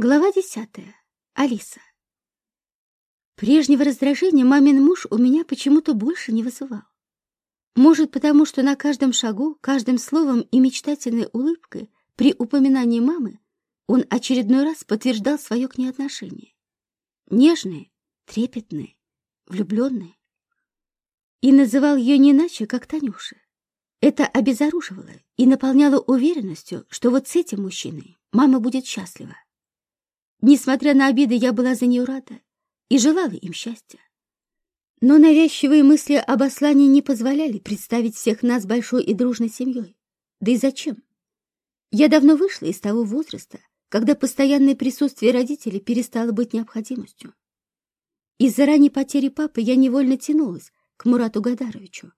Глава десятая. Алиса. Прежнего раздражения мамин муж у меня почему-то больше не вызывал. Может, потому что на каждом шагу, каждым словом и мечтательной улыбкой при упоминании мамы он очередной раз подтверждал свое к ней отношение. Нежное, трепетное, влюбленное. И называл ее не иначе, как Танюша. Это обезоруживало и наполняло уверенностью, что вот с этим мужчиной мама будет счастлива. Несмотря на обиды, я была за нее рада и желала им счастья. Но навязчивые мысли об Аслане не позволяли представить всех нас большой и дружной семьей. Да и зачем? Я давно вышла из того возраста, когда постоянное присутствие родителей перестало быть необходимостью. Из-за ранней потери папы я невольно тянулась к Мурату Гадаровичу,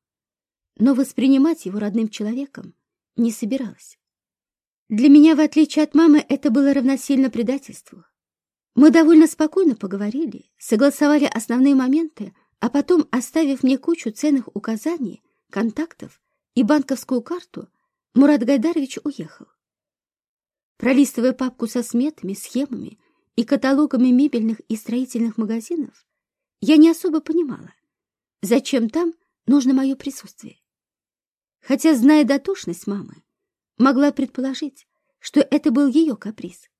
но воспринимать его родным человеком не собиралась. Для меня, в отличие от мамы, это было равносильно предательству. Мы довольно спокойно поговорили, согласовали основные моменты, а потом, оставив мне кучу ценных указаний, контактов и банковскую карту, Мурат Гайдарович уехал. Пролистывая папку со сметами, схемами и каталогами мебельных и строительных магазинов, я не особо понимала, зачем там нужно мое присутствие. Хотя, зная дотошность мамы, могла предположить, что это был ее каприз.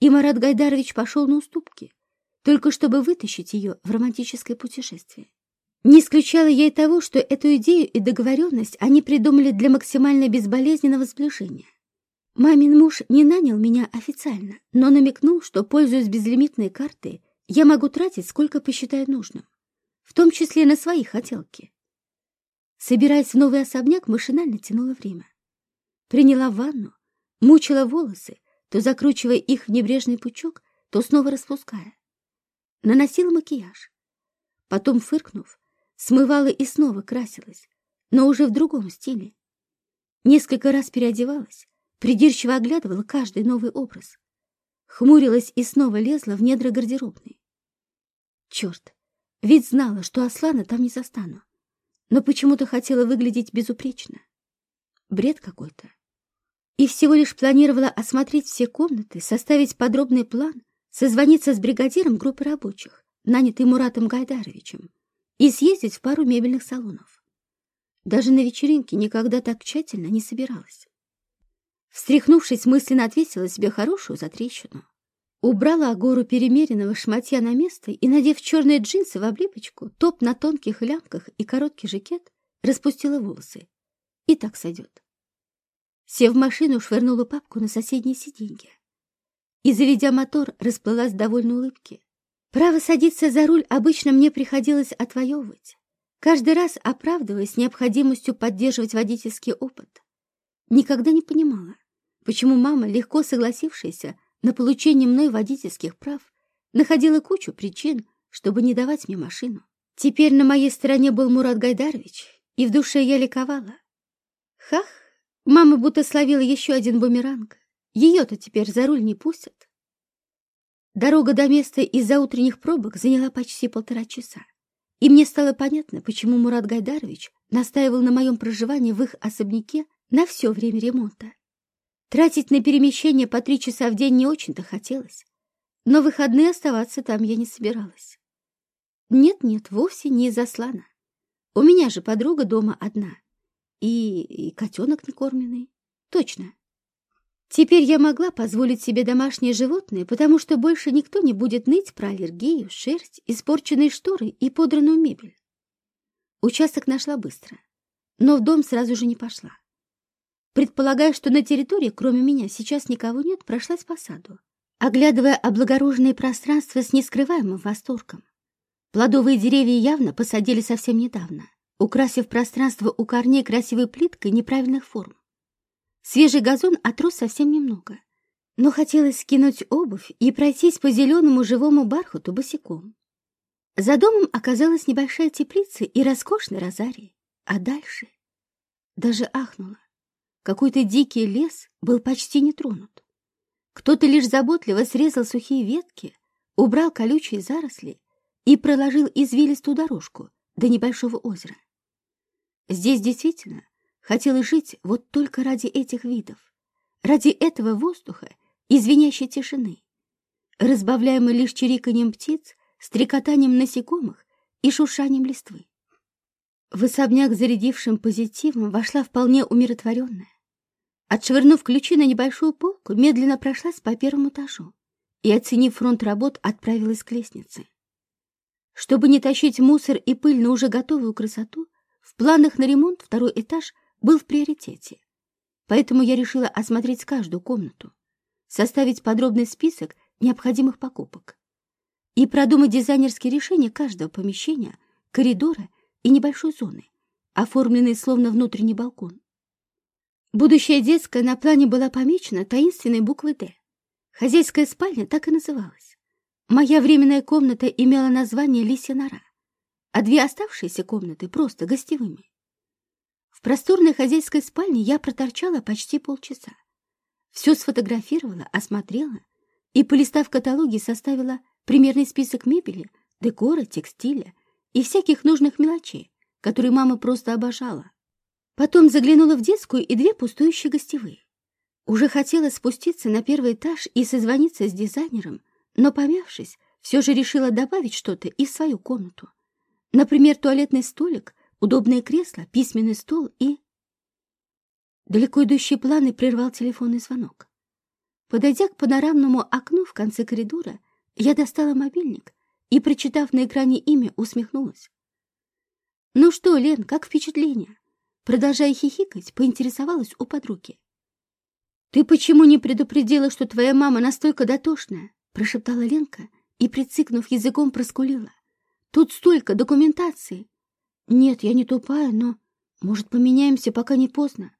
И Марат Гайдарович пошел на уступки, только чтобы вытащить ее в романтическое путешествие. Не исключала я и того, что эту идею и договоренность они придумали для максимально безболезненного сближения. Мамин муж не нанял меня официально, но намекнул, что, пользуясь безлимитной картой, я могу тратить, сколько посчитаю нужным, в том числе на свои хотелки. Собираясь в новый особняк, машинально тянула время. Приняла ванну, мучила волосы, то закручивая их в небрежный пучок, то снова распуская. Наносила макияж. Потом, фыркнув, смывала и снова красилась, но уже в другом стиле. Несколько раз переодевалась, придирчиво оглядывала каждый новый образ. Хмурилась и снова лезла в недра гардеробной. Черт, ведь знала, что Аслана там не застану, но почему-то хотела выглядеть безупречно. Бред какой-то и всего лишь планировала осмотреть все комнаты, составить подробный план, созвониться с бригадиром группы рабочих, нанятой Муратом Гайдаровичем, и съездить в пару мебельных салонов. Даже на вечеринке никогда так тщательно не собиралась. Встряхнувшись, мысленно ответила себе хорошую затрещину. Убрала гору перемеренного шматья на место и, надев черные джинсы в облипочку, топ на тонких лямках и короткий жакет, распустила волосы. И так сойдет. Сев в машину, швырнула папку на соседнее сиденье. И, заведя мотор, расплылась в довольной улыбке. Право садиться за руль обычно мне приходилось отвоевывать, каждый раз оправдываясь необходимостью поддерживать водительский опыт. Никогда не понимала, почему мама, легко согласившаяся на получение мной водительских прав, находила кучу причин, чтобы не давать мне машину. Теперь на моей стороне был Мурат Гайдарович, и в душе я ликовала. Хах! Мама будто словила еще один бумеранг. Ее-то теперь за руль не пустят. Дорога до места из-за утренних пробок заняла почти полтора часа. И мне стало понятно, почему Мурат Гайдарович настаивал на моем проживании в их особняке на все время ремонта. Тратить на перемещение по три часа в день не очень-то хотелось, но выходные оставаться там я не собиралась. Нет-нет, вовсе не из-за слана. У меня же подруга дома одна — и, и котенок некормленный. Точно. Теперь я могла позволить себе домашнее животное, потому что больше никто не будет ныть про аллергию, шерсть, испорченные шторы и подранную мебель. Участок нашла быстро, но в дом сразу же не пошла. Предполагая, что на территории, кроме меня, сейчас никого нет, прошлась по саду, оглядывая облагороженное пространство с нескрываемым восторгом. Плодовые деревья явно посадили совсем недавно украсив пространство у корней красивой плиткой неправильных форм. Свежий газон отрос совсем немного, но хотелось скинуть обувь и пройтись по зеленому живому бархату босиком. За домом оказалась небольшая теплица и роскошный розарий, а дальше даже ахнула. Какой-то дикий лес был почти не тронут. Кто-то лишь заботливо срезал сухие ветки, убрал колючие заросли и проложил извилистую дорожку до небольшого озера. Здесь действительно хотела жить вот только ради этих видов, ради этого воздуха и звенящей тишины, разбавляемый лишь чириканьем птиц, стрекотанием насекомых и шуршанием листвы. В особняк, зарядившим позитивом, вошла вполне умиротворенная. Отшвырнув ключи на небольшую полку, медленно прошлась по первому этажу и, оценив фронт работ, отправилась к лестнице. Чтобы не тащить мусор и пыль на уже готовую красоту, в планах на ремонт второй этаж был в приоритете. Поэтому я решила осмотреть каждую комнату, составить подробный список необходимых покупок и продумать дизайнерские решения каждого помещения, коридора и небольшой зоны, оформленной словно внутренний балкон. Будущая детская на плане была помечена таинственной буквой «Д». Хозяйская спальня так и называлась. Моя временная комната имела название «Лисья нора», а две оставшиеся комнаты просто гостевыми. В просторной хозяйской спальне я проторчала почти полчаса. Все сфотографировала, осмотрела и, полистав каталоги, составила примерный список мебели, декора, текстиля и всяких нужных мелочей, которые мама просто обожала. Потом заглянула в детскую и две пустующие гостевые. Уже хотела спуститься на первый этаж и созвониться с дизайнером, но, помявшись, все же решила добавить что-то и в свою комнату. Например, туалетный столик, удобное кресло, письменный стол и... Далеко идущие планы прервал телефонный звонок. Подойдя к панорамному окну в конце коридора, я достала мобильник и, прочитав на экране имя, усмехнулась. «Ну что, Лен, как впечатление?» Продолжая хихикать, поинтересовалась у подруги. «Ты почему не предупредила, что твоя мама настолько дотошная?» прошептала Ленка и, прицикнув языком, проскулила. «Тут столько документации!» «Нет, я не тупая, но, может, поменяемся, пока не поздно?»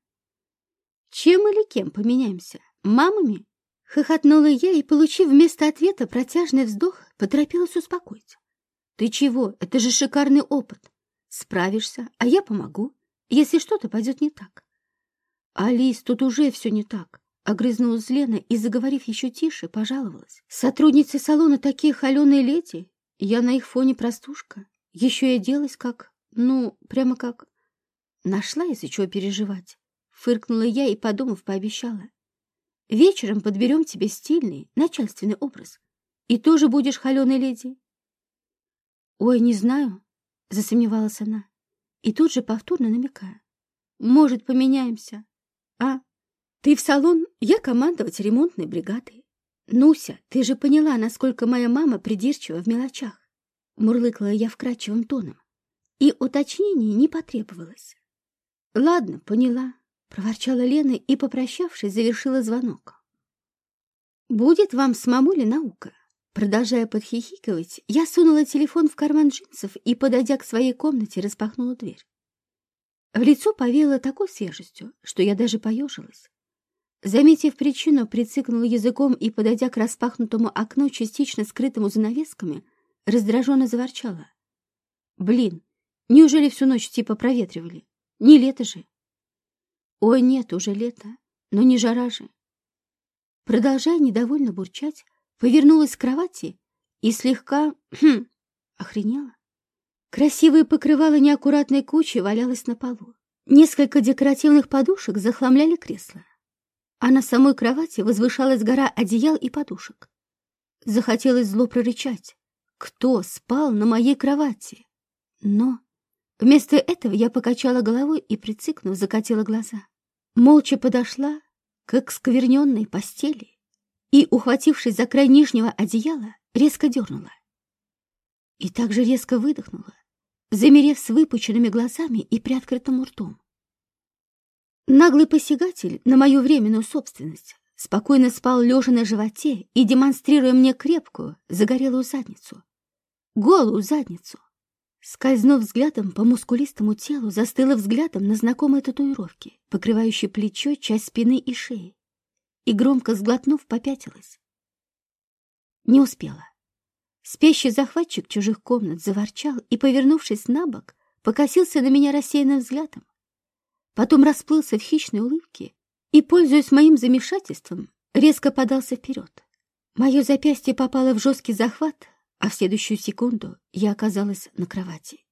«Чем или кем поменяемся? Мамами?» Хохотнула я и, получив вместо ответа протяжный вздох, поторопилась успокоить. «Ты чего? Это же шикарный опыт. Справишься, а я помогу если что-то пойдет не так. Алис, тут уже все не так. Огрызнулась Лена и, заговорив еще тише, пожаловалась. Сотрудницы салона такие холеные леди. Я на их фоне простушка. Еще и делась как... Ну, прямо как... Нашла из-за чего переживать. Фыркнула я и, подумав, пообещала. Вечером подберем тебе стильный, начальственный образ. И тоже будешь холеной леди. Ой, не знаю, засомневалась она и тут же повторно намекая. «Может, поменяемся? А? Ты в салон, я командовать ремонтной бригадой. Нуся, ты же поняла, насколько моя мама придирчива в мелочах?» Мурлыкала я вкрадчивым тоном. И уточнений не потребовалось. «Ладно, поняла», — проворчала Лена и, попрощавшись, завершила звонок. «Будет вам с мамулей наука. Продолжая подхихикивать, я сунула телефон в карман джинсов и, подойдя к своей комнате, распахнула дверь. В лицо повеяло такой свежестью, что я даже поежилась. Заметив причину, прицикнула языком и, подойдя к распахнутому окну, частично скрытому занавесками, раздраженно заворчала. «Блин, неужели всю ночь типа проветривали? Не лето же!» «Ой, нет, уже лето, но не жара же!» Продолжая недовольно бурчать, повернулась к кровати и слегка... Хм, охренела. Красивое покрывало неаккуратной кучи валялось на полу. Несколько декоративных подушек захламляли кресло. А на самой кровати возвышалась гора одеял и подушек. Захотелось зло прорычать. Кто спал на моей кровати? Но вместо этого я покачала головой и, прицикнув, закатила глаза. Молча подошла к экскверненной постели и, ухватившись за край нижнего одеяла, резко дернула. И также резко выдохнула, замерев с выпученными глазами и приоткрытым ртом. Наглый посягатель на мою временную собственность спокойно спал лежа на животе и демонстрируя мне крепкую, загорелую задницу. Голую задницу. Скользнув взглядом по мускулистому телу, застыла взглядом на знакомые татуировки, покрывающие плечо, часть спины и шеи и, громко сглотнув, попятилась. Не успела. Спящий захватчик чужих комнат заворчал и, повернувшись на бок, покосился на меня рассеянным взглядом. Потом расплылся в хищной улыбке и, пользуясь моим замешательством, резко подался вперед. Мое запястье попало в жесткий захват, а в следующую секунду я оказалась на кровати.